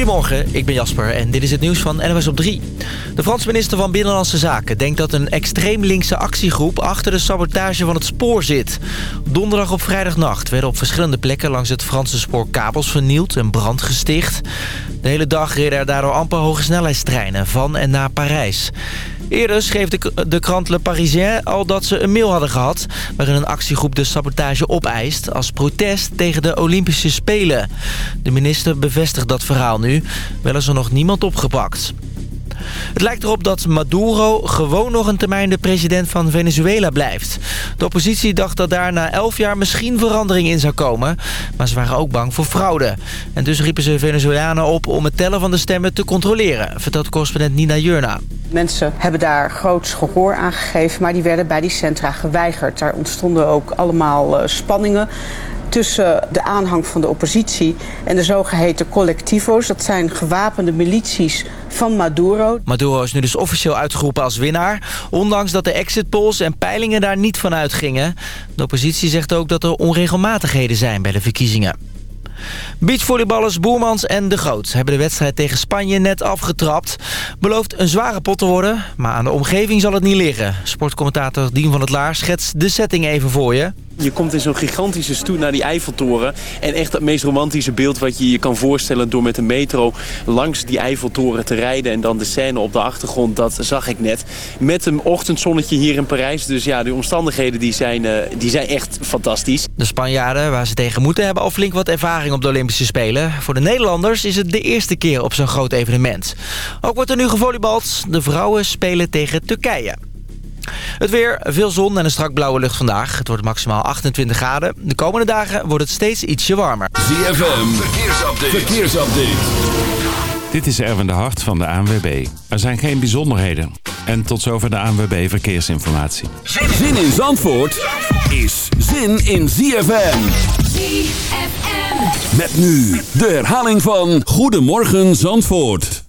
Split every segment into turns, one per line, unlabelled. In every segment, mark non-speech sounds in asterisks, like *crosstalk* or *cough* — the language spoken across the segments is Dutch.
Goedemorgen, ik ben Jasper en dit is het nieuws van NWS op 3. De Franse minister van Binnenlandse Zaken denkt dat een extreem linkse actiegroep achter de sabotage van het spoor zit. Donderdag op vrijdagnacht werden op verschillende plekken langs het Franse spoor kabels vernield en brand gesticht. De hele dag reden er daardoor amper hoge snelheidstreinen van en naar Parijs. Eerder schreef de, krant Le Parisien al dat ze een mail hadden gehad... waarin een actiegroep de sabotage opeist als protest tegen de Olympische Spelen. De minister bevestigt dat verhaal nu. Wel is er nog niemand opgepakt. Het lijkt erop dat Maduro gewoon nog een termijn de president van Venezuela blijft. De oppositie dacht dat daar na elf jaar misschien verandering in zou komen. Maar ze waren ook bang voor fraude. En dus riepen ze Venezuelanen op om het tellen van de stemmen te controleren, vertelt correspondent Nina Jurna.
Mensen hebben daar groots gehoor aan gegeven, maar die werden bij die centra geweigerd. Daar ontstonden ook allemaal uh, spanningen tussen de aanhang van de oppositie en de zogeheten collectivo's. Dat zijn gewapende milities van Maduro.
Maduro is nu dus officieel uitgeroepen als winnaar... ondanks dat de exit polls en peilingen daar niet van uitgingen. De oppositie zegt ook dat er onregelmatigheden zijn bij de verkiezingen. Beachvolleyballers Boermans en De Groot hebben de wedstrijd tegen Spanje net afgetrapt. Belooft een zware pot te worden, maar aan de omgeving zal het niet liggen. Sportcommentator Dien van het Laar schetst de setting even voor je.
Je komt in zo'n gigantische stoet naar die Eiffeltoren. En echt het meest romantische beeld wat je je kan voorstellen... door met de metro langs die Eiffeltoren te rijden... en dan de scène op de achtergrond, dat zag ik net. Met een ochtendzonnetje hier in Parijs. Dus ja, de omstandigheden die zijn, uh, die zijn echt fantastisch.
De Spanjaarden, waar ze tegen moeten, hebben al flink wat ervaring op de Olympische Spelen. Voor de Nederlanders is het de eerste keer op zo'n groot evenement. Ook wordt er nu gevolleybald. De vrouwen spelen tegen Turkije. Het weer, veel zon en een strak blauwe lucht vandaag. Het wordt maximaal 28 graden. De komende dagen wordt het steeds ietsje warmer.
ZFM, verkeersupdate. verkeersupdate.
Dit is Erwin de Hart van de ANWB. Er zijn geen bijzonderheden. En tot zover de ANWB Verkeersinformatie.
Zin in Zandvoort is zin in ZFM.
ZFM.
Met nu de herhaling van Goedemorgen Zandvoort.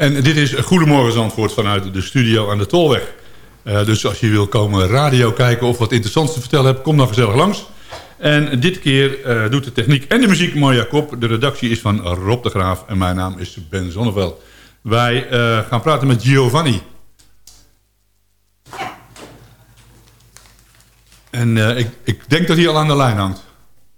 En dit is Goedemorgen Zandvoort vanuit de studio aan de Tolweg. Uh, dus als je wil komen radio kijken of wat interessants te vertellen hebt... kom dan gezellig langs. En dit keer uh, doet de techniek en de muziek Marja Kop. De redactie is van Rob de Graaf en mijn naam is Ben Zonneveld. Wij uh, gaan praten met Giovanni. En ik, ik denk dat hij al aan de lijn hangt.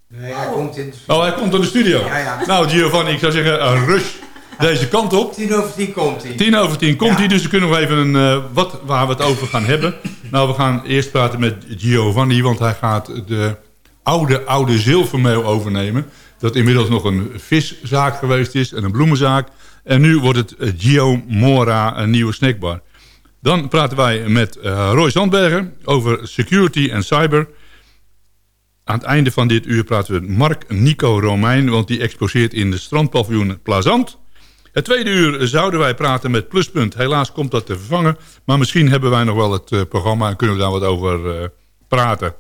Nee, hij komt in de studio.
Oh, hij komt in de studio.
Ja, ja.
Nou, Giovanni, ik zou zeggen, rush deze kant op.
Tien over tien komt hij.
Tien over tien komt hij, dus we kunnen nog even een, uh, wat, waar we het over gaan hebben. Nou, we gaan eerst praten met Giovanni, want hij gaat de oude, oude zilvermeel overnemen. Dat inmiddels nog een viszaak geweest is en een bloemenzaak. En nu wordt het Gio Mora, een nieuwe snackbar. Dan praten wij met uh, Roy Zandbergen over security en cyber. Aan het einde van dit uur praten we met Mark Nico Romein... want die exposeert in de strandpaviljoen Plazant. Het tweede uur zouden wij praten met Pluspunt. Helaas komt dat te vervangen. Maar misschien hebben wij nog wel het uh, programma en kunnen we daar wat over uh, praten.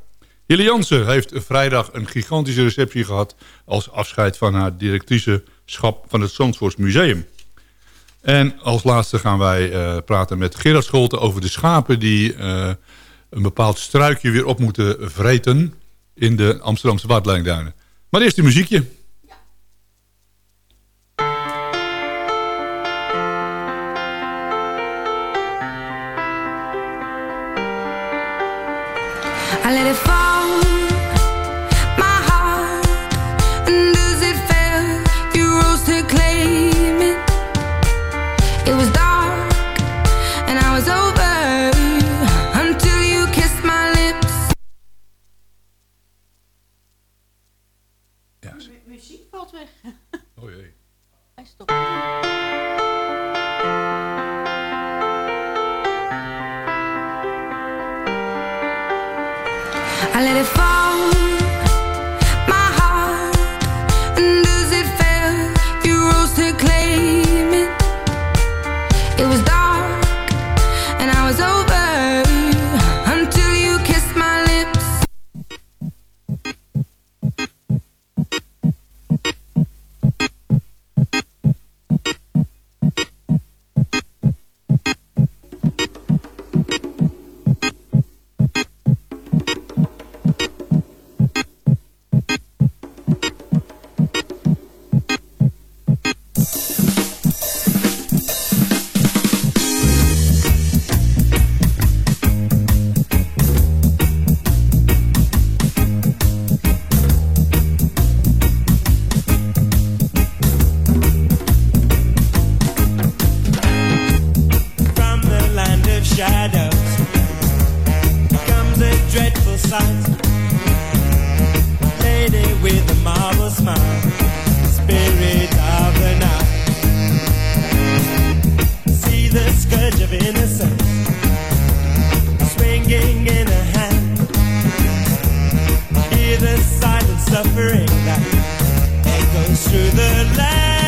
Jansen heeft vrijdag een gigantische receptie gehad... als afscheid van haar directriceschap van het Zandvoorts Museum. En als laatste gaan wij uh, praten met Gerard Scholten over de schapen... die een bepaald struikje weer op moeten vreten in de Amsterdamse Waardlijnduinen. Maar eerst een muziekje.
Suffering that echoes through the land.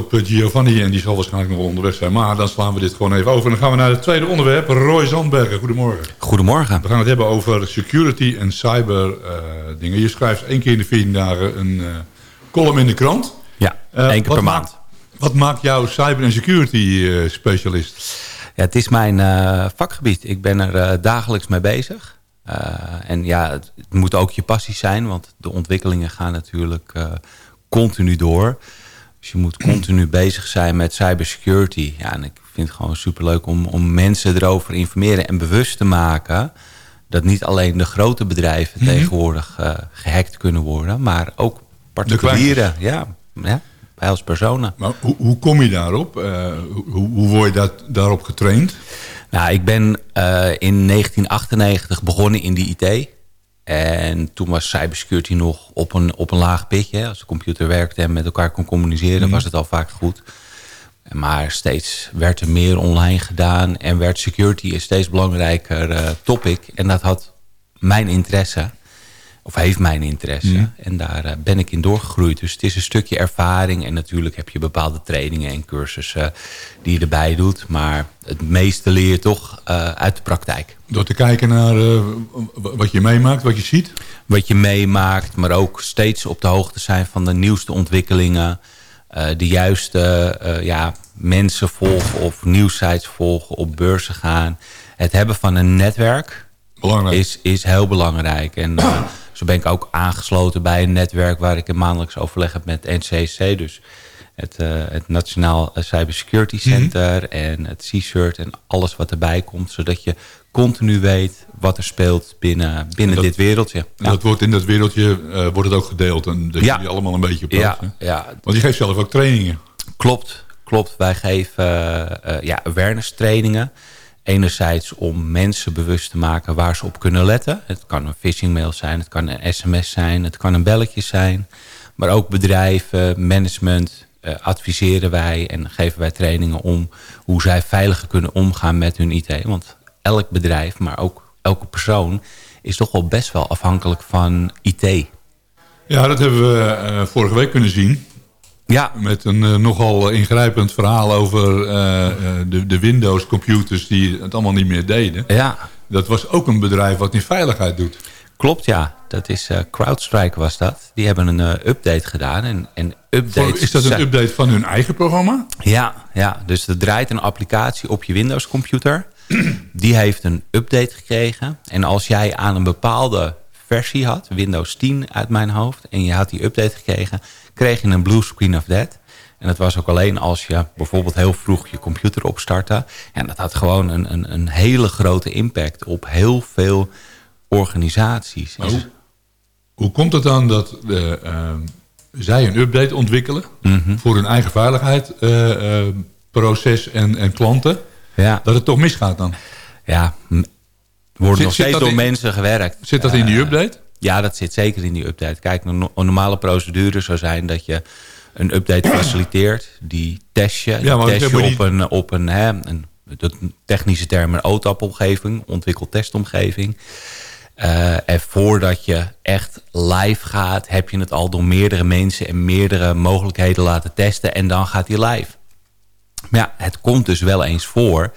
Op eh, Giovanni en die zal waarschijnlijk nog wel onderweg zijn. Maar dan slaan we dit gewoon even over. En dan gaan we naar het tweede onderwerp. Roy Zandbergen, goedemorgen.
Goedemorgen.
We gaan het hebben over security en cyber eh, dingen. Je schrijft één keer in de 14 dagen een eh, column in de krant.
Ja, één keer per
maakt-
maand.
Wat maakt jou cyber- en security specialist?
Ja, het is mijn vakgebied. Ik ben er dagelijks mee bezig. En ja, het, het moet ook je passie zijn, want de ontwikkelingen gaan natuurlijk continu door. Dus je moet continu bezig zijn met cybersecurity. Ja, en ik vind het gewoon superleuk om, om mensen erover te informeren en bewust te maken... dat niet alleen de grote bedrijven
Mhm.
tegenwoordig eh, gehackt kunnen worden... maar ook particulieren. Ja, ja, wij als personen.
Maar hoe, hoe kom je daarop? Eh, hoe, hoe word je dat, daarop getraind?
Nou, ik ben eh, in 1998 begonnen in de IT. En toen was cybersecurity nog op een, op een laag pitje. Als de computer werkte en met elkaar kon communiceren,
Mhm.
was het al vaak goed. Maar steeds werd er meer online gedaan en werd security een steeds belangrijker eh, topic. En dat had mijn interesse, of heeft mijn interesse. En daar eh, ben ik in doorgegroeid. Dus het is een stukje ervaring. En natuurlijk heb je bepaalde trainingen en cursussen die je erbij doet. Maar het meeste leer je toch eh, uit de praktijk.
Door te kijken naar eh, wat je meemaakt, wat je ziet?
Wat je meemaakt, maar ook steeds op de hoogte zijn van de nieuwste ontwikkelingen. eh, de juiste eh, ja, mensen volgen of nieuwsites volgen, op beurzen gaan. Het hebben van een netwerk
Belangrijk.
is, is heel belangrijk. En eh, *clears throat* zo ben ik ook aangesloten bij een netwerk waar ik een maandelijks overleg heb met NCC. Dus het, eh, het Nationaal Cybersecurity Center en het C-CERT en alles wat erbij komt. Zodat je continu weet wat er speelt binnen, binnen
Dat-
dit wereldje.
En Dat wordt in dat wereldje eh, wordt het ook gedeeld. En dat
Ja.
jullie allemaal een beetje op
Ja, ja,
Want je geeft zelf ook trainingen.
Klopt, klopt. Wij geven eh, ja, awareness trainingen. Enerzijds om mensen bewust te maken waar ze op kunnen letten. Het kan een phishing mail zijn, het kan een sms zijn, het kan een belletje zijn. Maar ook bedrijven, management eh, adviseren wij en geven wij trainingen om hoe zij veiliger kunnen omgaan met hun IT. Want elk bedrijf, maar ook elke persoon is toch wel best wel afhankelijk van IT.
Ja, dat hebben we eh, vorige week kunnen zien.
Ja.
Met een eh, nogal ingrijpend verhaal over eh, eh, de, de Windows-computers die het allemaal niet meer deden.
Ja.
Dat was ook een bedrijf wat in veiligheid doet.
Klopt, ja. Dat is CrowdStrike was dat. Die hebben een update gedaan. En, en updates
Voor- is dat een update van hun eigen programma?
Ja, ja, dus er draait een applicatie op je Windows computer. *clears throat* Die heeft een update gekregen. En als jij aan een bepaalde versie had, Windows 10 uit mijn hoofd... en je had die update gekregen, kreeg je een blue screen of death. En dat was ook alleen als je bijvoorbeeld heel vroeg je computer opstartte. En dat had gewoon een, een, een hele grote impact op heel veel organisaties.
Hoe, hoe komt het dan dat de, ehm, zij een update ontwikkelen...
Mhm.
voor hun eigen veiligheid, eh, eh, proces en, en klanten...
Ja.
dat het toch misgaat dan?
Ja, er wordt nog steeds door
in-
mensen gewerkt.
Zit dat in die
Eh,
update?
Ja, dat zit zeker in die update. Kijk, een, no- een normale procedure zou zijn dat je een update *clears throat* faciliteert. Die test je.
Ja,
die
maar
test je op een, op een, hè, een de technische term een OTAP-omgeving, ontwikkeld testomgeving. Eh, en voordat je echt live gaat, heb je het al door meerdere mensen en meerdere mogelijkheden laten testen. En dan gaat hij live. Maar ja, het komt dus wel eens voor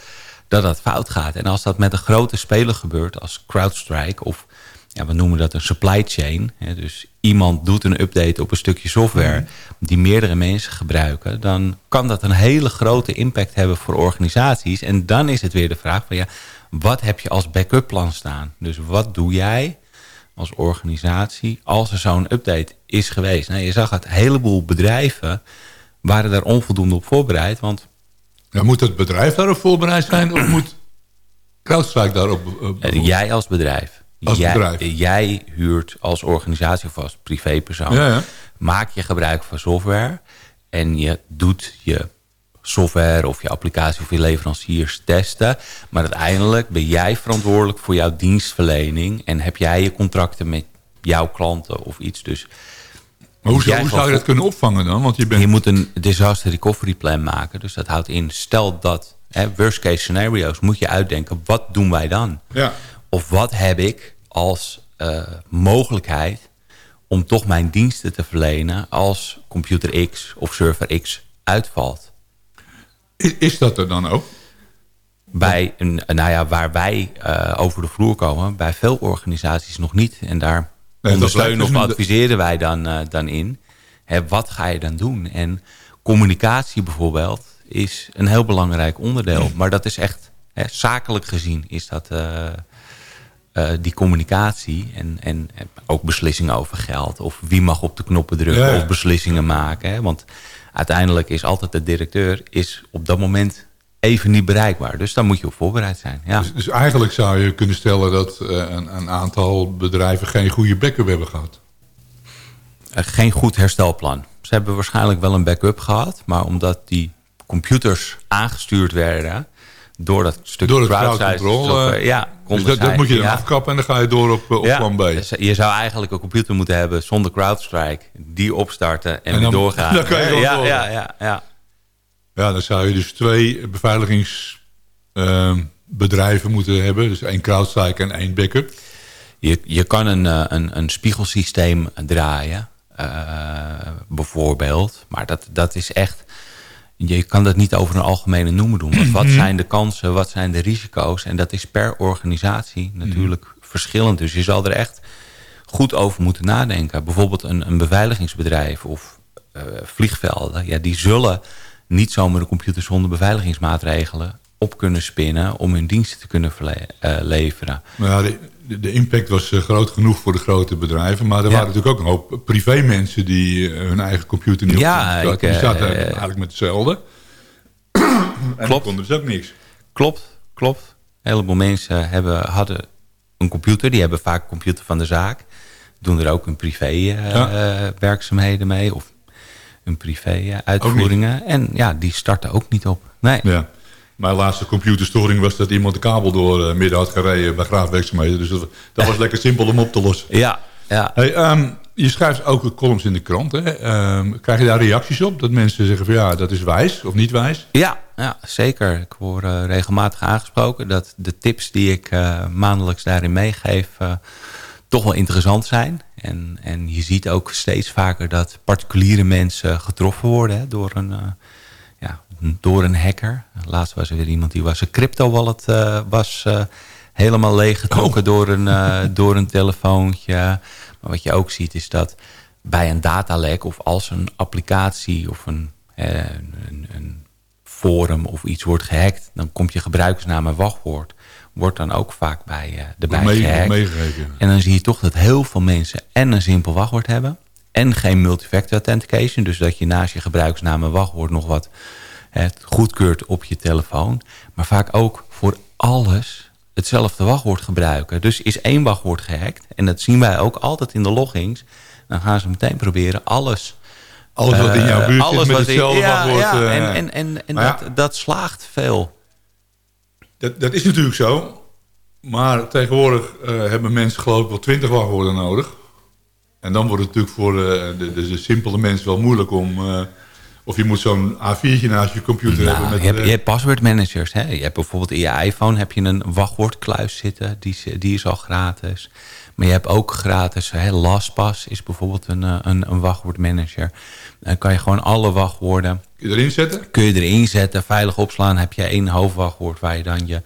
dat dat fout gaat. En als dat met een grote speler gebeurt als CrowdStrike... of ja, we noemen dat een supply chain... Hè, dus iemand doet een update op een stukje software... die meerdere mensen gebruiken... dan kan dat een hele grote impact hebben voor organisaties. En dan is het weer de vraag van... ja, wat heb je als backup plan staan? Dus wat doe jij als organisatie als er zo'n update is geweest? Nou, je zag het, een heleboel bedrijven waren daar onvoldoende op voorbereid... want
Ja, moet het bedrijf daarop voorbereid zijn of moet CrowdStrike daarop? op-
Eh, Jij als bedrijf.
Als
jij,
bedrijf.
Jij huurt als organisatie of als privépersoon.
Ja, ja.
Maak je gebruik van software. En je doet je software of je applicatie of je leveranciers testen. Maar uiteindelijk ben jij verantwoordelijk voor jouw dienstverlening. En heb jij je contracten met jouw klanten of iets. Dus
Maar hoe, hoe zou je dat kunnen opvangen dan? Want je bent...
je moet een disaster recovery plan maken. Dus dat houdt in, stel dat, hè, worst case scenario's, moet je uitdenken, wat doen wij dan?
Ja.
Of wat heb ik als eh, mogelijkheid om toch mijn diensten te verlenen als computer X of server X uitvalt?
Is, is dat er dan ook?
Bij een, nou ja, waar wij eh, over de vloer komen, bij veel organisaties nog niet. En daar
dat
ondersteunen of
dus nu-
adviseren wij dan, eh, dan in. Hè, wat ga je dan doen? En communicatie bijvoorbeeld is een heel belangrijk onderdeel. Maar dat is echt, hè, zakelijk gezien is dat eh, die communicatie. En, en ook beslissingen over geld. Of wie mag op de knoppen drukken
Ja,
of beslissingen maken. Hè? Want uiteindelijk is altijd de directeur is op dat moment even niet bereikbaar. Dus daar moet je op voorbereid zijn. Ja.
Dus, dus eigenlijk zou je kunnen stellen dat eh, een, een aantal bedrijven geen goede backup hebben gehad.
Eh, geen goed herstelplan. Ze hebben waarschijnlijk wel een backup gehad. Maar omdat die computers aangestuurd werden... door dat stuk
Door
crowd
crowd eh,
ja,
Dus dat, dat moet je dan
ja.
afkappen en dan ga je door op, eh, op
Ja,
plan B.
dus je zou eigenlijk een computer moeten hebben zonder CrowdStrike. Die opstarten en,
dan-
doorgaan. *laughs*
dan kan je
ja,
door.
ja, ja, ja.
Ja, dan zou je dus twee beveiligingsbedrijven moeten hebben. Dus één CrowdStrike en één backup.
Je, je kan een, eh, een, een spiegelsysteem draaien, bijvoorbeeld. Maar dat, dat is echt... Je kan dat niet over een algemene noemer doen. Want wat zijn de kansen, wat zijn de risico's? En dat is per organisatie natuurlijk verschillend. Dus je zal er echt goed over moeten nadenken. Bijvoorbeeld een, een beveiligingsbedrijf of eh, vliegvelden. Ja, die zullen niet zomaar een computer zonder beveiligingsmaatregelen op kunnen spinnen... om hun diensten te kunnen eh, leveren.
Maar ja, de, impact was eh, groot genoeg voor de grote bedrijven. Maar er
Ja.
waren natuurlijk ook een hoop privé mensen die eh, hun eigen computer niet
Ja,
op Die zaten
eh,
eigenlijk met hetzelfde. *coughs* en
Klopt.
konden dus ook niks.
Klopt, klopt. Een heleboel mensen hebben, hadden een computer. Die hebben vaak een computer van de zaak. Doen er ook een privé
Ja.
werkzaamheden mee. Of een privé uitvoeringen. En ja, die starten ook niet op. Nee.
Ja. Mijn laatste computerstoring was dat iemand de kabel door eh, midden had gereden bij graafwerkzaamheden. Dus dat, dat was *laughs* lekker simpel om op te lossen.
Ja, ja.
Hey, ehm, je schrijft ook columns in de krant. Hè? Ehm, krijg je daar reacties op? Dat mensen zeggen van ja, dat is wijs of niet wijs?
Ja, ja zeker. Ik word eh, regelmatig aangesproken dat de tips die ik eh, maandelijks daarin meegeef... toch wel interessant zijn. En, en je ziet ook steeds vaker dat particuliere mensen getroffen worden hè, door, een, door een hacker. Laatst was er weer iemand die was een crypto wallet eh, was eh, helemaal leeggetrokken door, een, eh, *laughs* door een telefoontje. Maar wat je ook ziet is dat bij een datalek of als een applicatie of een, een, een forum of iets wordt gehackt, dan komt je gebruikersnaam en wachtwoord wordt dan ook vaak bij
mee-
gehackt.
meegegeven.
En dan zie je toch dat heel veel mensen en een simpel wachtwoord hebben en geen multifactor authentication. Dus dat je naast je gebruikersnaam en wachtwoord nog wat hè, goedkeurt op je telefoon. Maar vaak ook voor alles hetzelfde wachtwoord gebruiken. Dus is één wachtwoord gehackt, en dat zien wij ook altijd in de loggings, dan gaan ze meteen proberen alles...
Alles wat in jouw
eh,
buurt zit
alles
met
wat in-
hetzelfde
ja,
wachtwoord,
Ja,
eh,
en en, en, en
ja.
dat, dat slaagt veel.
Dat, dat is natuurlijk zo. Maar tegenwoordig eh, hebben mensen geloof ik wel twintig wachtwoorden nodig. En dan wordt het natuurlijk voor de, de, de simpele mensen wel moeilijk om... of je moet zo'n A4'tje naast je computer hebben.
Nou,
Met,
je, hebt,
eh,
je hebt passwordmanagers. Hè? Je hebt bijvoorbeeld in je iPhone heb je een wachtwoordkluis zitten. Die, is- die is al gratis. Maar je hebt ook gratis. Hè? LastPass is bijvoorbeeld een, eh, een, een wachtwoordmanager. Dan kan je gewoon alle wachtwoorden...
Kun je erin zetten?
Kun je erin zetten, veilig opslaan. Heb je één hoofdwachtwoord waar je dan je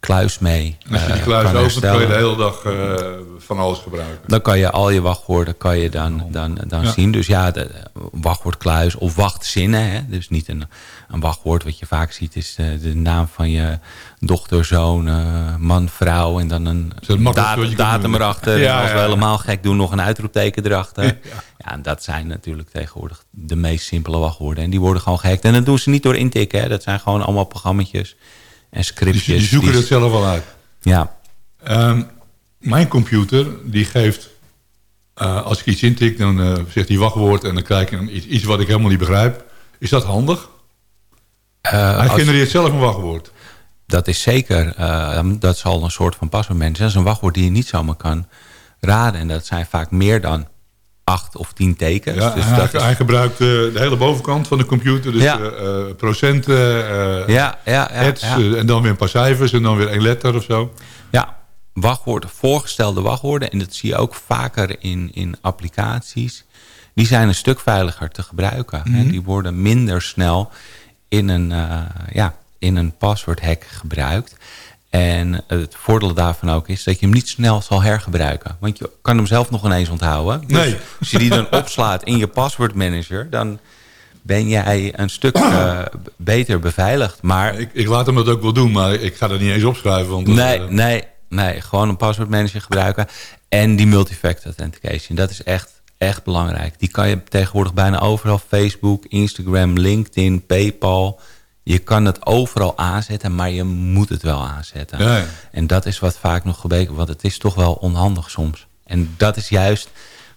kluis mee
En als je die
eh,
kluis
kan
opent, kun je de hele dag eh, van alles gebruiken.
Dan kan je al je wachtwoorden kan je dan, dan, dan
Ja.
zien. Dus ja, de wachtwoordkluis of wachtzinnen. Hè? Dus niet een, een wachtwoord wat je vaak ziet is de, de naam van je dochter, zoon, eh, man, vrouw. En dan een dat- datum erachter.
Ja,
als we
ja.
helemaal gek doen, nog een uitroepteken erachter. *laughs*
Ja.
Ja. en dat zijn natuurlijk tegenwoordig de meest simpele wachtwoorden. En die worden gewoon gehackt. En dat doen ze niet door intikken. Hè? Dat zijn gewoon allemaal programma's en scriptjes.
Dus die zoeken
die-
dat zelf wel uit.
Ja,
Ehm, mijn computer die geeft, eh, als ik iets intik, dan eh, zegt hij wachtwoord en dan krijg ik iets, iets wat ik helemaal niet begrijp. Is dat handig?
Eh,
Hij
als-
genereert zelf een wachtwoord.
Dat is zeker. dat zal een soort van paswoordmanager. Dat is een wachtwoord die je niet zomaar kan raden. En dat zijn vaak meer dan acht of tien tekens.
Ja,
dus
hij,
dat is,
gebruikt eh, de hele bovenkant van de computer. Dus
Ja.
eh, eh, procenten,
ja, ja, ja,
ads, en dan weer een paar cijfers en dan weer één letter of zo.
ja, wachtwoorden, voorgestelde wachtwoorden. En dat zie je ook vaker in, in applicaties. Die zijn een stuk veiliger te gebruiken. hè.
Mhm.
Die worden minder snel in een, eh, ja, in een passwordhack gebruikt. En het voordeel daarvan ook is dat je hem niet snel zal hergebruiken. Want je kan hem zelf nog ineens onthouden. Dus
Nee.
als je die dan opslaat in je passwordmanager... dan ben jij een stuk eh, beter beveiligd. Maar
Ik, ik laat hem dat ook wel doen, maar ik ga dat niet eens opschrijven. Want,
nee,
eh,
nee, nee, gewoon een passwordmanager gebruiken. En die multifactor authentication, dat is echt, echt belangrijk. Die kan je tegenwoordig bijna overal. Facebook, Instagram, LinkedIn, Paypal. Je kan het overal aanzetten, maar je moet het wel aanzetten.
Ja, ja.
En dat is wat vaak nog gebeken, want het is toch wel onhandig soms. En dat is juist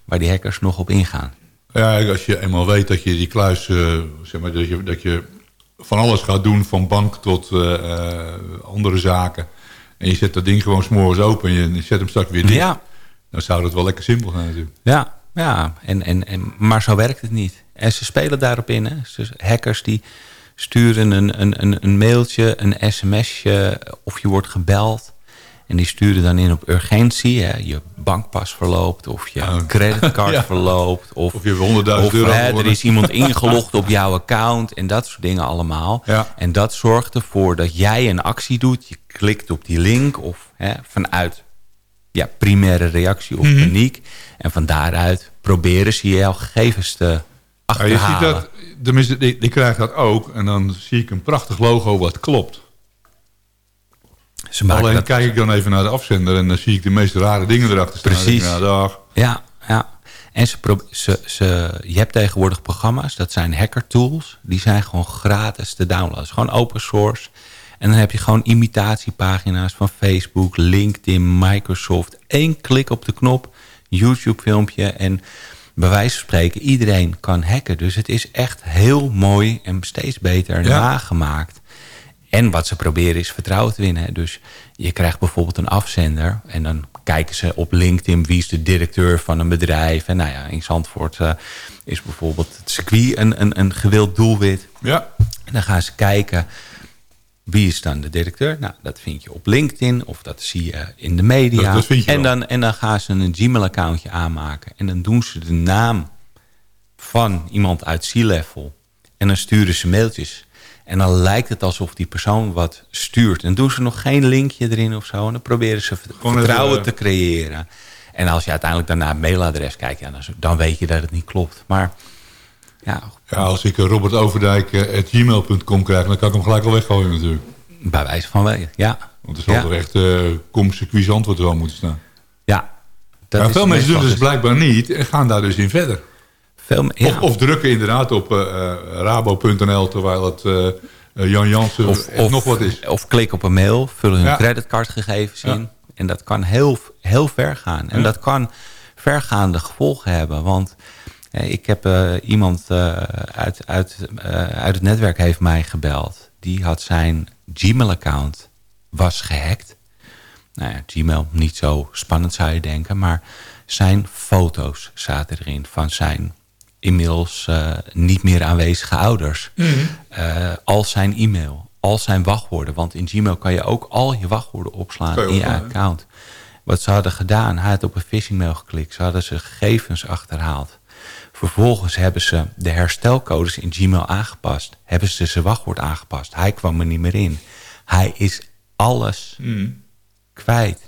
waar die hackers nog op ingaan.
Ja, als je eenmaal weet dat je die kluis, eh, zeg maar, dat je, dat je van alles gaat doen, van bank tot eh, eh, andere zaken. En je zet dat ding gewoon s'morgens open en je zet hem straks weer dicht.
Ja.
Dan zou dat wel lekker simpel zijn natuurlijk.
Ja, ja. En, en, en, maar zo werkt het niet. En ze spelen daarop in. Hè. Dus hackers die sturen een, een, een, een mailtje, een sms'je of je wordt gebeld. En die sturen dan in op urgentie. Hè. Je bankpas verloopt of je creditcard *laughs*
Ja.
verloopt. Of,
Of je hebt 100.000
of,
euro
hè, er is iemand *laughs* ingelogd op jouw account en dat soort dingen allemaal.
Ja.
En dat zorgt ervoor dat jij een actie doet. Je klikt op die link of hè, vanuit ja, primaire reactie of
Mhm.
paniek. En van daaruit proberen ze jouw gegevens te
Ja, je ziet
achterhalen.
dat, tenminste, die, die krijgt dat ook. En dan zie ik een prachtig logo wat klopt.
Ze maken
Alleen
dat-
kijk ik dan even naar de afzender en dan zie ik de meest rare dingen erachter staan. Ik,
Precies.
Nou, dag.
Ja, ja. En ze, ze, ze, je hebt tegenwoordig programma's, dat zijn hacker tools. Die zijn gewoon gratis te downloaden. Gewoon open source. En dan heb je gewoon imitatiepagina's van Facebook, LinkedIn, Microsoft. Eén klik op de knop, YouTube filmpje. En bij wijze van spreken, iedereen kan hacken. Dus het is echt heel mooi en steeds beter
Ja.
nagemaakt. En wat ze proberen is vertrouwen te winnen. Dus je krijgt bijvoorbeeld een afzender. En dan kijken ze op LinkedIn wie is de directeur van een bedrijf. En nou ja, in Zandvoort eh, is bijvoorbeeld het circuit een, een, een gewild doelwit.
Ja.
En dan gaan ze kijken wie is dan de directeur. Nou, dat vind je op LinkedIn of dat zie je in de media.
Dat- dat
en, dan, en dan gaan ze een Gmail-accountje aanmaken. En dan doen ze de naam van iemand uit C-level. En dan sturen ze mailtjes. En dan lijkt het alsof die persoon wat stuurt. En doen ze nog geen linkje erin of zo. En dan proberen ze vertrouwen
even,
te creëren. En als je uiteindelijk naar het mailadres kijkt... Ja, dan, dan weet je dat het niet klopt. Maar ja,
Ja, als ik eh, Robert Overdijk eh, at gmail.com krijg, dan kan ik hem gelijk al weggooien natuurlijk.
bij wijze van wel, ja.
Want er zal
Ja.
toch echt uh, kom circuit antwoord wel moeten staan.
Ja. Dat
Ja, veel mensen doen dus blijkbaar niet en gaan daar dus in verder.
Veel, ja.
Of, of drukken inderdaad op eh, eh, rabo.nl terwijl het eh, eh, Jan Jansen
of,
nog wat is.
Of klik op een mail, vul hun
Ja.
creditcardgegevens in. En dat kan heel, heel ver gaan. En dat kan vergaande gevolgen hebben. Want eh, ik heb eh, iemand eh, uit, uit, eh, uit het netwerk heeft mij gebeld. Die had zijn Gmail-account was gehackt. Nou ja, Gmail, niet zo spannend zou je denken. Maar zijn foto's zaten erin van zijn inmiddels eh, niet meer aanwezige ouders. Eh, al zijn e-mail, al zijn wachtwoorden. Want in Gmail kan je ook al je wachtwoorden opslaan
je
in je account. Wat ze hadden gedaan, hij had op een phishingmail geklikt. Ze hadden zijn gegevens achterhaald. Vervolgens hebben ze de herstelcodes in Gmail aangepast. Hebben ze zijn wachtwoord aangepast. Hij kwam er niet meer in. Hij is alles kwijt.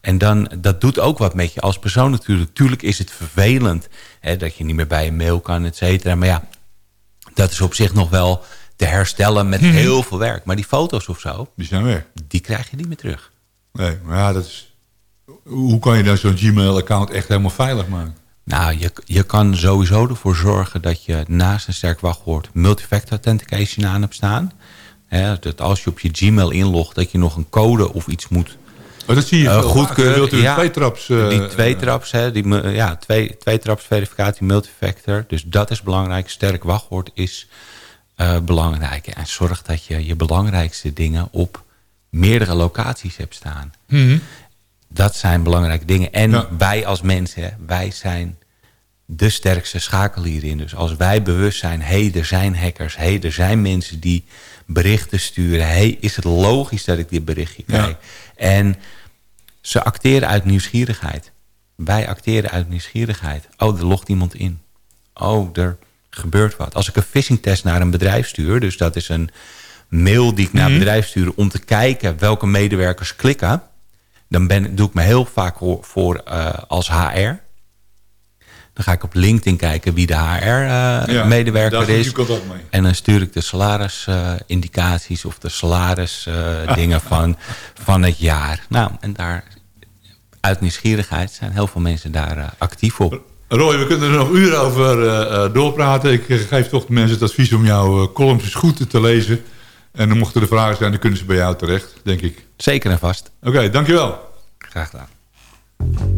En dan, dat doet ook wat met je als persoon natuurlijk. Tuurlijk is het vervelend hè, dat je niet meer bij een mail kan, et cetera. Maar ja, dat is op zich nog wel te herstellen met heel veel werk. Maar die foto's of zo,
Die zijn weg.
die krijg je niet meer terug.
Nee, maar ja, dat is... Hoe kan je dan zo'n Gmail-account echt helemaal veilig maken?
Nou, je, je kan sowieso ervoor zorgen dat je naast een sterk wachtwoord multifactor authentication aan hebt staan. Dat als je op je Gmail inlogt, dat je nog een code of iets moet
Oh, dat zie je veel
goedkeuren.
Wilt u een
Ja,
tweetraps, eh,
die twee traps, hè, die, ja, twee, twee traps verificatie multifactor. Dus dat is belangrijk. Sterk wachtwoord is eh, belangrijk. En zorg dat je je belangrijkste dingen op meerdere locaties hebt staan. Dat zijn belangrijke dingen. En
Ja.
wij als mensen, wij zijn de sterkste schakel hierin. Dus als wij bewust zijn, hé, hey, er zijn hackers, hé, hey, er zijn mensen die berichten sturen, hé, hey, is het logisch dat ik dit berichtje
Ja.
krijg? En ze acteren uit nieuwsgierigheid. Wij acteren uit nieuwsgierigheid. Oh, er logt iemand in. Oh, er gebeurt wat. Als ik een phishingtest naar een bedrijf stuur... dus dat is een mail die ik naar een bedrijf stuur... om te kijken welke medewerkers klikken... dan ben, doe ik me heel vaak voor, eh, als HR... Dan ga ik op LinkedIn kijken wie de HR-medewerker
je
is. En dan stuur ik de salarisindicaties of de salarisdingen dingen *laughs* van, van het jaar. Nou, en daar uit nieuwsgierigheid zijn heel veel mensen daar eh, actief op.
Roy, we kunnen er nog uren over eh, eh, doorpraten. Ik eh, geef toch de mensen het advies om jouw eh, columns eens goed te lezen. En dan mochten er vragen zijn, dan kunnen ze bij jou terecht, denk ik.
Zeker en vast.
Oké, dankjewel.
Graag gedaan.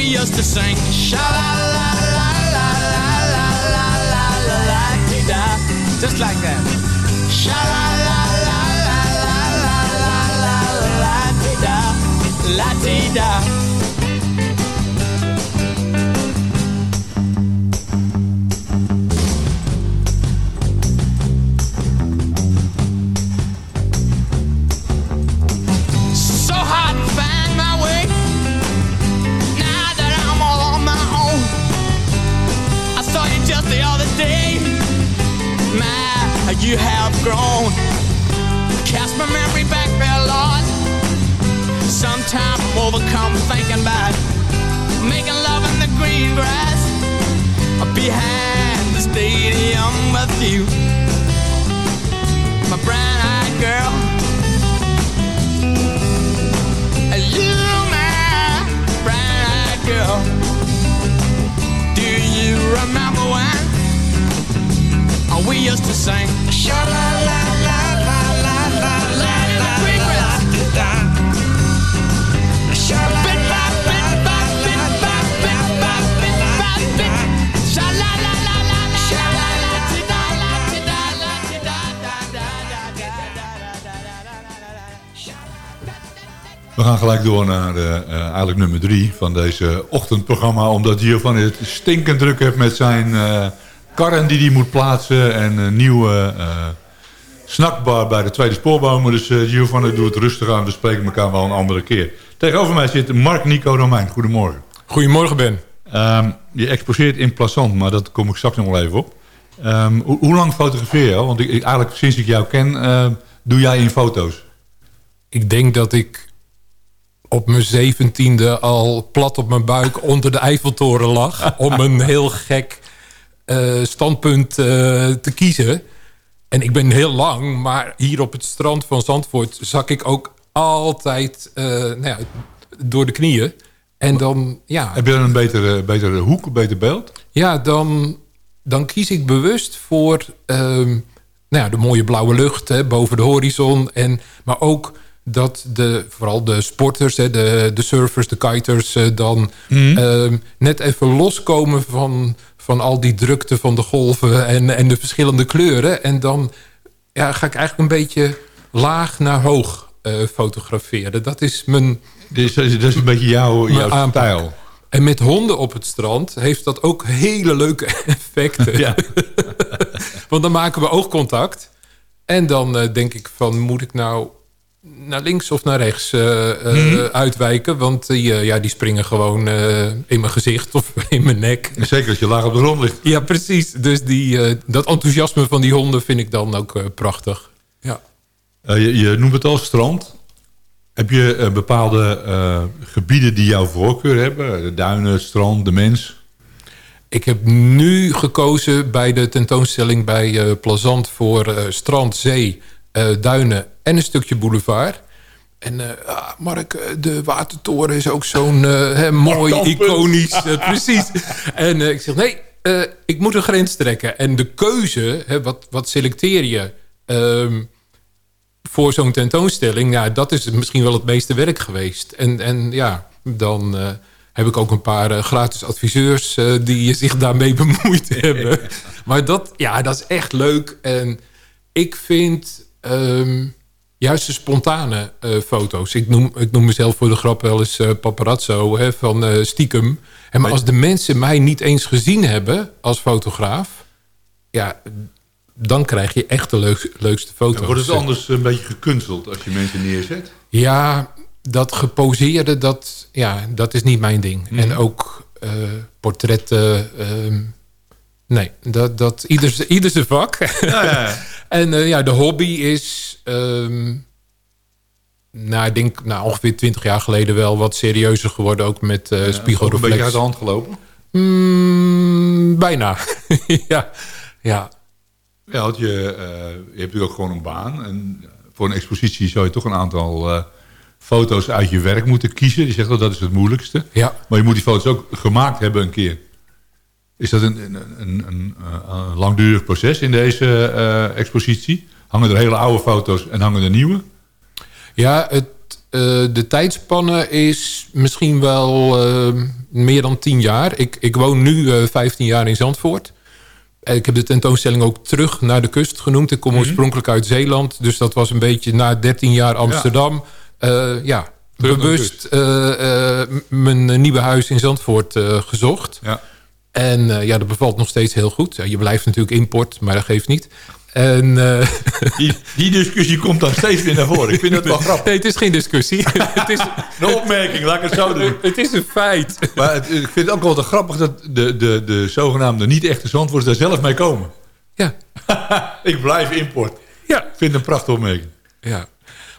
We used to sing sha la la la la la la la la la la dee da, just like that. Sha la la la la la la la la la la da, la dee da.
Gelijk door naar eh, eh, eigenlijk nummer drie van deze ochtendprogramma. Omdat Giovanni het stinkend druk heeft met zijn eh, karren die hij moet plaatsen. En een nieuwe snackbar bij de Tweede Spoorbomen. Dus Giovanni doet het rustig aan. We spreken elkaar wel een andere keer. Tegenover mij zit Mark Nico Romein. Goedemorgen.
Goedemorgen Ben.
Ehm, je exposeert in Plazant, maar dat kom ik straks nog wel even op. Ehm, hoe, hoe lang fotografeer je? Want ik, ik- eigenlijk sinds ik jou ken, doe jij in foto's.
Ik denk dat ik op mijn zeventiende al plat op mijn buik onder de Eiffeltoren lag... *laughs* om een heel gek eh, standpunt eh, te kiezen. En ik ben heel lang, maar hier op het strand van Zandvoort... zak ik ook altijd eh, nou ja, door de knieën. En dan, ja...
Heb je dan een betere, betere hoek, een beter beeld?
Ja, dan, dan kies ik bewust voor ehm, nou ja, de mooie blauwe lucht hè, boven de horizon. En, maar ook dat de, vooral de sporters, hè, de, de surfers, de kiters... eh, dan ehm, net even loskomen van, van al die drukte van de golven... en, en de verschillende kleuren. En dan ja, ga ik eigenlijk een beetje laag naar hoog eh, fotograferen. Dat is mijn...
Dus dat is, een beetje jouw, jouw
aanpak.
stijl.
En met honden op het strand heeft dat ook hele leuke effecten. *laughs*
Ja. *laughs*
Want dan maken we oogcontact. En dan eh, denk ik van, moet ik nou naar links of naar rechts eh, eh,
Mhm.
uitwijken? Want die, eh, ja, die springen gewoon in mijn gezicht of *laughs* in mijn nek.
Zeker als je laag op de grond ligt.
Ja, precies. Dus die, dat enthousiasme van die honden vind ik dan ook prachtig. Ja.
Je, je noemt het al strand. Heb je bepaalde gebieden die jouw voorkeur hebben? De duinen, het strand, de mens?
Ik heb nu gekozen bij de tentoonstelling bij Plazant... voor strand, zee, duinen en een stukje boulevard. En eh, ah, Mark, eh, de Watertoren is ook zo'n eh, mooi, iconisch... eh, precies. *laughs* En eh, ik zeg, nee, eh, ik moet een grens trekken. En de keuze, hè, wat, wat selecteer je... ehm, voor zo'n tentoonstelling, ja, dat is misschien wel het meeste werk geweest. En, en ja, dan eh, heb ik ook een paar eh, gratis adviseurs eh, die zich daarmee *laughs* bemoeid hebben. *laughs* Maar dat, ja, dat is echt leuk. En ik vind ehm, juist de spontane eh, foto's. Ik noem, ik noem mezelf voor de grap wel eens eh, paparazzo hè, van eh, stiekem. En maar als de mensen mij niet eens gezien hebben als fotograaf... ja, dan krijg je echt de leuk- leukste foto's.
Dan wordt het anders een beetje gekunsteld als je mensen neerzet?
Ja, dat geposeerde, dat, ja, dat is niet mijn ding.
Mhm.
En ook eh, portretten... ehm, nee, dat, dat, ieder, z'n- ieder zijn vak.
Ja. *laughs*
en eh, ja, de hobby is... ehm, nou, ik denk nou, ongeveer twintig jaar geleden wel wat serieuzer geworden. Ook met eh
Ook
spiegelreflex.
een beetje uit de hand gelopen?
Mm, bijna. *laughs* ja, ja.
Ja, want je, eh, je hebt natuurlijk ook gewoon een baan. En voor een expositie zou je toch een aantal eh, foto's uit je werk moeten kiezen. Je zegt dat dat is het moeilijkste.
Ja.
Maar je moet die foto's ook gemaakt hebben een keer. Is dat een, een, een, een, eh, langdurig proces in deze eh, expositie? Hangen er hele oude foto's en hangen er nieuwe?
Ja, het, eh, de tijdspanne is misschien wel meer dan tien jaar. Ik, ik woon nu eh 15 jaar in Zandvoort. Ik heb de tentoonstelling ook terug naar de kust genoemd. Ik kom
Mhm.
oorspronkelijk uit Zeeland. Dus dat was een beetje na 13 jaar Amsterdam. Ja, ja bewust mijn nieuwe huis in Zandvoort gezocht.
Ja.
En eh, ja, dat bevalt nog steeds heel goed. Je blijft natuurlijk import, maar dat geeft niet. En, eh, *laughs*
Die, die discussie komt dan steeds weer naar voren. Ik vind dat wel *laughs* grappig.
Nee, het is geen discussie. *laughs* het, is,
Een opmerking, laat ik het zo doen.
het is een feit.
Maar het- ik vind het ook wel te grappig dat de, de, de zogenaamde niet-echte Zandvoorters daar zelf mee komen.
Ja.
ik blijf import.
Ja.
Ik vind het een prachtige opmerking.
Ja,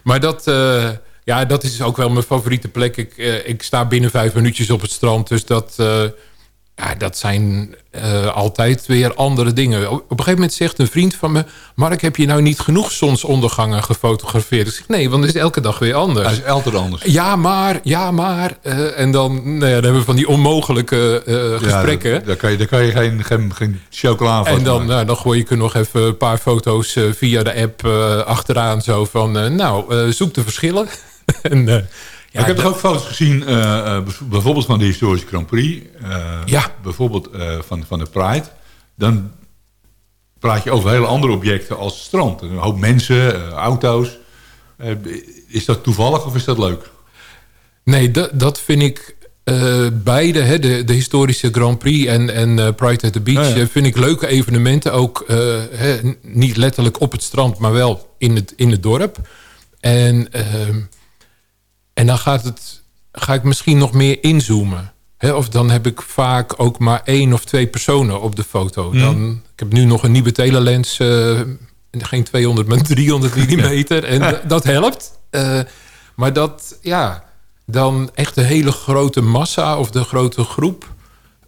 maar dat, eh, ja, dat is ook wel mijn favoriete plek. Ik, ik sta binnen vijf minuutjes op het strand. Dus dat, ja, dat zijn eh, altijd weer andere dingen. Op, een gegeven moment zegt een vriend van me... Mark, heb je nou niet genoeg zonsondergangen gefotografeerd? Ik zeg, nee, want het is elke dag weer anders.
Hij is altijd anders.
Ja, maar, ja, maar. eh, en dan, nou ja, dan hebben we van die onmogelijke eh, gesprekken.
Ja, daar, kan je, daar kan je geen, geen, geen chocola van
En dan, nou, dan gooi ik er nog even een paar foto's via de app achteraan. Zo van, nou, zoek de verschillen. *laughs* en, ja,
ik heb
dat-
toch ook foto's gezien, eh, eh, bijv- bijvoorbeeld van de historische Grand Prix. eh,
Ja.
Bijvoorbeeld van, van de Pride. Dan praat je over hele andere objecten als het strand. Een hoop mensen, auto's. Is dat toevallig of is dat leuk?
Nee, dat, dat vind ik beide, hè, de, de historische Grand Prix en, en Pride at the Beach...
Ja.
vind ik leuke evenementen. Ook hè, niet letterlijk op het strand, maar wel in het, in het dorp. En, ehm, en dan gaat het, ga ik misschien nog meer inzoomen. Hè, of dan heb ik vaak ook maar één of twee personen op de foto.
Mhm.
Dan, ik heb nu nog een nieuwe telelens... eh, geen 200, maar 300 millimeter. En dat helpt. Eh, maar dat, ja, dan echt de hele grote massa of de grote groep...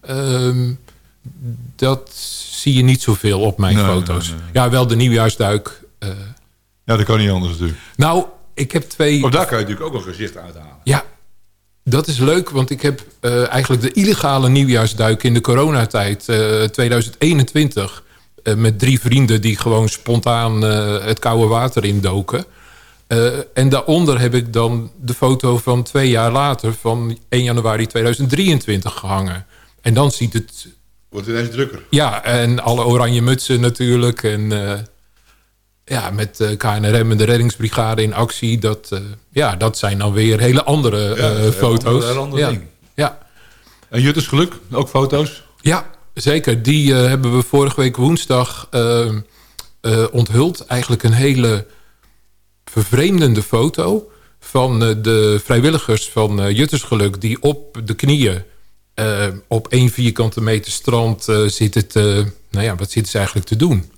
ehm, dat zie je niet zoveel op mijn
Nee,
foto's.
nee, nee.
Ja, wel de nieuwjaarsduik. eh.
Ja, dat kan niet anders natuurlijk.
nou, ik heb twee...
Of daar kan je natuurlijk ook een gezicht uithalen.
Ja, dat is leuk, want ik heb eh, eigenlijk de illegale nieuwjaarsduik in de coronatijd eh 2021... eh, met drie vrienden die gewoon spontaan eh, het koude water indoken. Eh, en daaronder heb ik dan de foto van twee jaar later... van 1 januari 2023 gehangen. En dan ziet het...
Wordt ineens drukker.
Ja, en alle oranje mutsen natuurlijk. En eh, ja, met eh, KNRM en de reddingsbrigade in actie. Dat, eh, ja, dat zijn dan weer hele andere
Ja,
eh, foto's.
heel
ja.
ding.
Ja.
En Jutters geluk, ook foto's?
ja, zeker. Die hebben we vorige week woensdag onthuld. Eigenlijk een hele vervreemdende foto van de vrijwilligers van Juttersgeluk... die op de knieën op één vierkante meter strand zitten te... Nou ja, wat zitten ze eigenlijk te doen?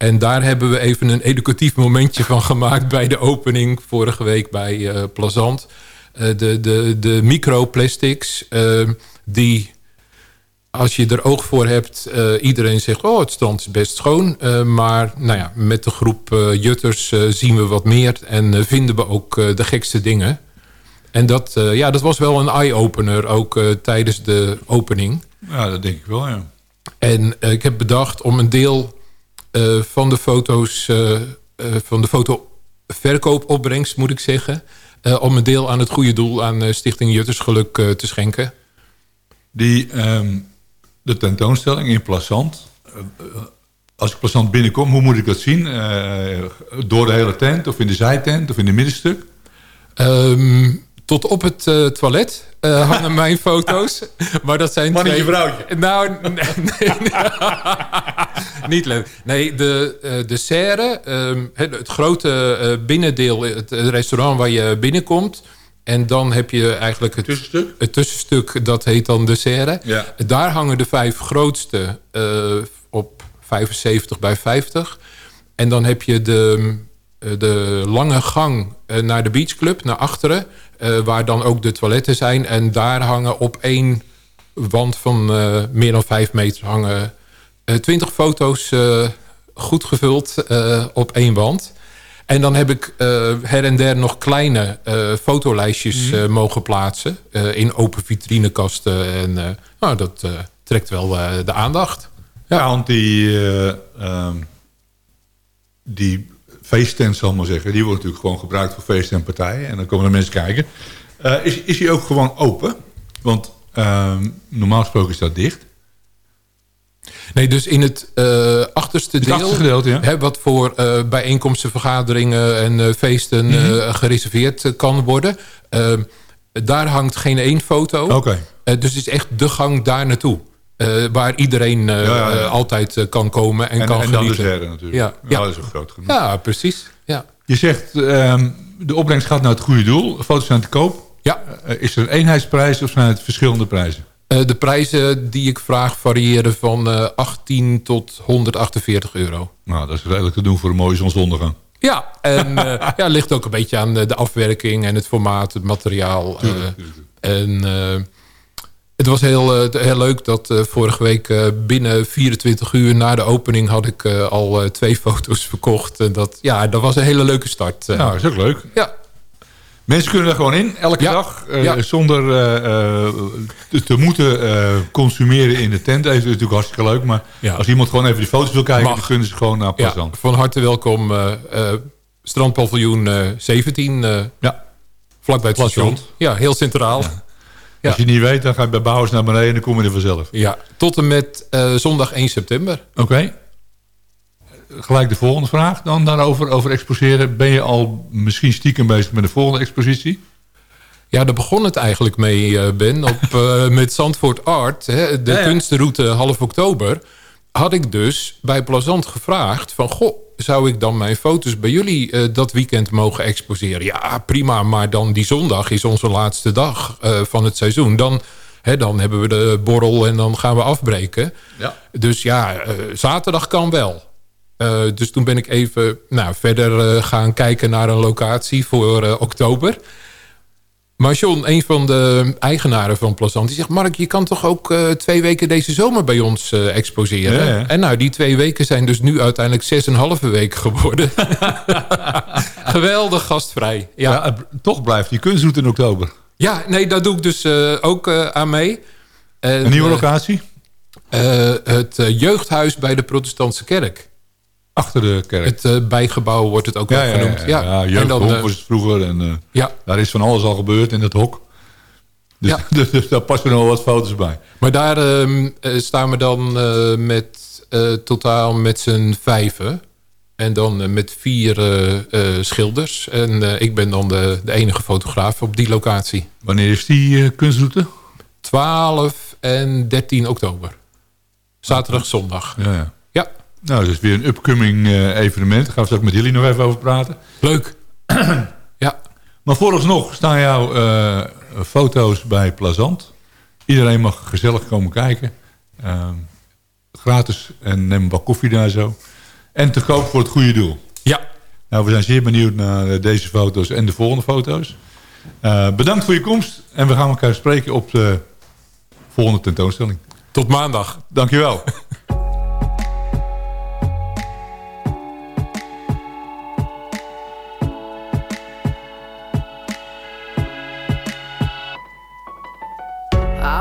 En daar hebben we even een educatief momentje van gemaakt... bij de opening vorige week bij eh Plazant. Eh, de, de, de microplastics eh, die als je er oog voor hebt, eh, iedereen zegt... oh, het strand is best schoon. Maar nou ja, met de groep jutters zien we wat meer... en vinden we ook de gekste dingen. En dat, ja, dat was wel een eye-opener, ook tijdens de opening.
Ja, dat denk ik wel, ja.
En ik heb bedacht om een deel van de foto's... eh, eh, van de fotoverkoopopbrengst, moet ik zeggen... eh, om een deel aan het goede doel aan eh, Stichting Juttersgeluk eh, te schenken.
Die, ehm, de tentoonstelling in eh, eh, als ik Plazant binnenkom, hoe moet ik dat zien? Eh, door de hele tent, of in de zijtent, of in de middenstuk?
Ehm, tot op het eh, toilet eh, *laughs* hangen mijn foto's. Maar dat zijn
Mannetje,
twee...
vrouwtje.
Nou, *laughs* nee, nee, niet leuk. Nee, de, de serre, ehm, het, het grote binnendeel, het, het restaurant waar je binnenkomt... En dan heb je eigenlijk het
tussenstuk,
het tussenstuk dat heet dan de serre.
Ja.
Daar hangen de vijf grootste op 75 bij 50. En dan heb je de, de lange gang naar de beachclub, naar achteren. Eh, waar dan ook de toiletten zijn. En daar hangen op één wand van eh, meer dan vijf meter hangen... eh, 20 foto's goed gevuld op één wand. En dan heb ik her en der nog kleine fotolijstjes eh, mogen plaatsen... in open vitrinekasten. En nou, dat trekt wel de aandacht.
Ja, want die, eh ehm, die feesttent, zal ik maar zeggen... die wordt natuurlijk gewoon gebruikt voor feesten en partijen. En dan komen er mensen kijken. Eh, is, is hij ook gewoon open? Want ehm, normaal gesproken is dat dicht.
Nee, dus in het eh, achterste
Het
deel,
achterste gedeelte, ja.
hè, wat voor eh, bijeenkomsten, vergaderingen en feesten
Mhm.
gereserveerd kan worden. eh, daar hangt geen één foto.
Oké.
Dus het is echt de gang daar naartoe. Eh, waar iedereen eh,
Ja, ja, ja.
eh, altijd kan komen en,
En,
kan
en dan de
genieten.
zerre natuurlijk.
Ja,
dat is ook groot genoeg.
ja precies. Ja.
Je zegt, ehm, de opbrengst gaat naar het goede doel. Foto's zijn te koop.
Ja.
Is er een eenheidsprijs of zijn het verschillende prijzen?
De prijzen die ik vraag variëren van eh, 18 tot 148 euro.
Nou, dat is redelijk te doen voor een mooie zonsondergang.
Ja, en *laughs* ja, ligt ook een beetje aan de afwerking en het formaat, het materiaal. eh, en eh, het was heel, eh, heel leuk dat eh, vorige week eh, binnen 24 uur na de opening had ik al twee *laughs* foto's verkocht. En dat, ja, dat was een hele leuke start.
Nou, dat is ook leuk.
Ja.
Mensen kunnen er gewoon in, elke dag.
Ja.
Zonder te, te moeten consumeren in de tent. Even, is natuurlijk hartstikke leuk. Maar
Ja.
als iemand gewoon even die foto's wil kijken...
Mag.
dan kunnen ze gewoon naar Plazant.
van harte welkom. strandpaviljoen eh, 17. eh
Ja.
Vlakbij het station. Ja, heel centraal. Ja.
Als je niet weet, dan ga je bij Bouwers naar beneden... en dan kom je er vanzelf.
Ja, tot en met eh, zondag 1 september.
Oké. Gelijk de volgende vraag dan daarover over exposeren. Ben je al misschien stiekem bezig met de volgende expositie?
Ja, daar begon het eigenlijk mee, eh, Ben. Op, *laughs* eh, met Zandvoort Art, hè, de
Ja, ja.
kunstenroute half oktober... had ik dus bij Plazant gevraagd van... goh, zou ik dan mijn foto's bij jullie eh, dat weekend mogen exposeren? Ja, prima, maar dan die zondag is onze laatste dag eh, van het seizoen. Dan, hè, dan hebben we de borrel en dan gaan we afbreken.
Ja.
Dus ja, eh, zaterdag kan wel. Dus toen ben ik even nou, verder gaan kijken naar een locatie voor oktober. Maar John, een van de eigenaren van Plazant, die zegt... Mark, je kan toch ook eh, twee weken deze zomer bij ons eh, exposeren?
Ja, ja.
En nou, die twee weken zijn dus nu uiteindelijk zes en een halve week geworden. *laughs* Geweldig gastvrij. Ja.
Toch blijft die kunstroute in oktober.
Ja, nee, daar doe ik dus eh, ook aan mee. En,
Een nieuwe locatie?
het jeugdhuis bij de protestantse kerk.
Achter de kerk.
Het eh, bijgebouw wordt het ook wel genoemd.
Ja, ja,
En dan, eh,
was het vroeger. En, eh,
ja.
Daar is van alles al gebeurd in dat hok. Dus,
Ja.
dus, *laughs* dus daar passen nog wel wat foto's bij.
Maar daar ehm, eh, staan we dan met totaal met z'n vijven. En dan met vier schilders. En ik ben dan de, de enige fotograaf op die locatie.
Wanneer is die kunstroute?
12 en 13 oktober. Zaterdag, zondag.
Ja, ja.
Ja,
Nou, dat is weer een upcoming eh, evenement. Daar gaan we straks met jullie nog even over praten.
leuk. *clears throat* ja,
Maar vooralsnog staan jouw eh, foto's bij Plazant. Iedereen mag gezellig komen kijken. Ehm, gratis en neem een bak koffie daar zo. En te koop voor het goede doel.
ja.
Nou, we zijn zeer benieuwd naar eh, deze foto's en de volgende foto's. Bedankt voor je komst. En we gaan elkaar spreken op de volgende tentoonstelling.
Tot maandag.
Dankjewel. *laughs*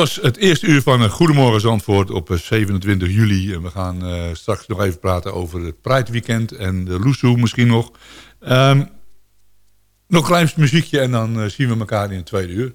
was het eerste uur van eh, Goedemorgen Zandvoort op eh, 27 juli. En we gaan eh, straks nog even praten over het Pride Weekend en de Loesoe misschien nog. Um, nog een klein muziekje en dan zien we elkaar in het tweede uur.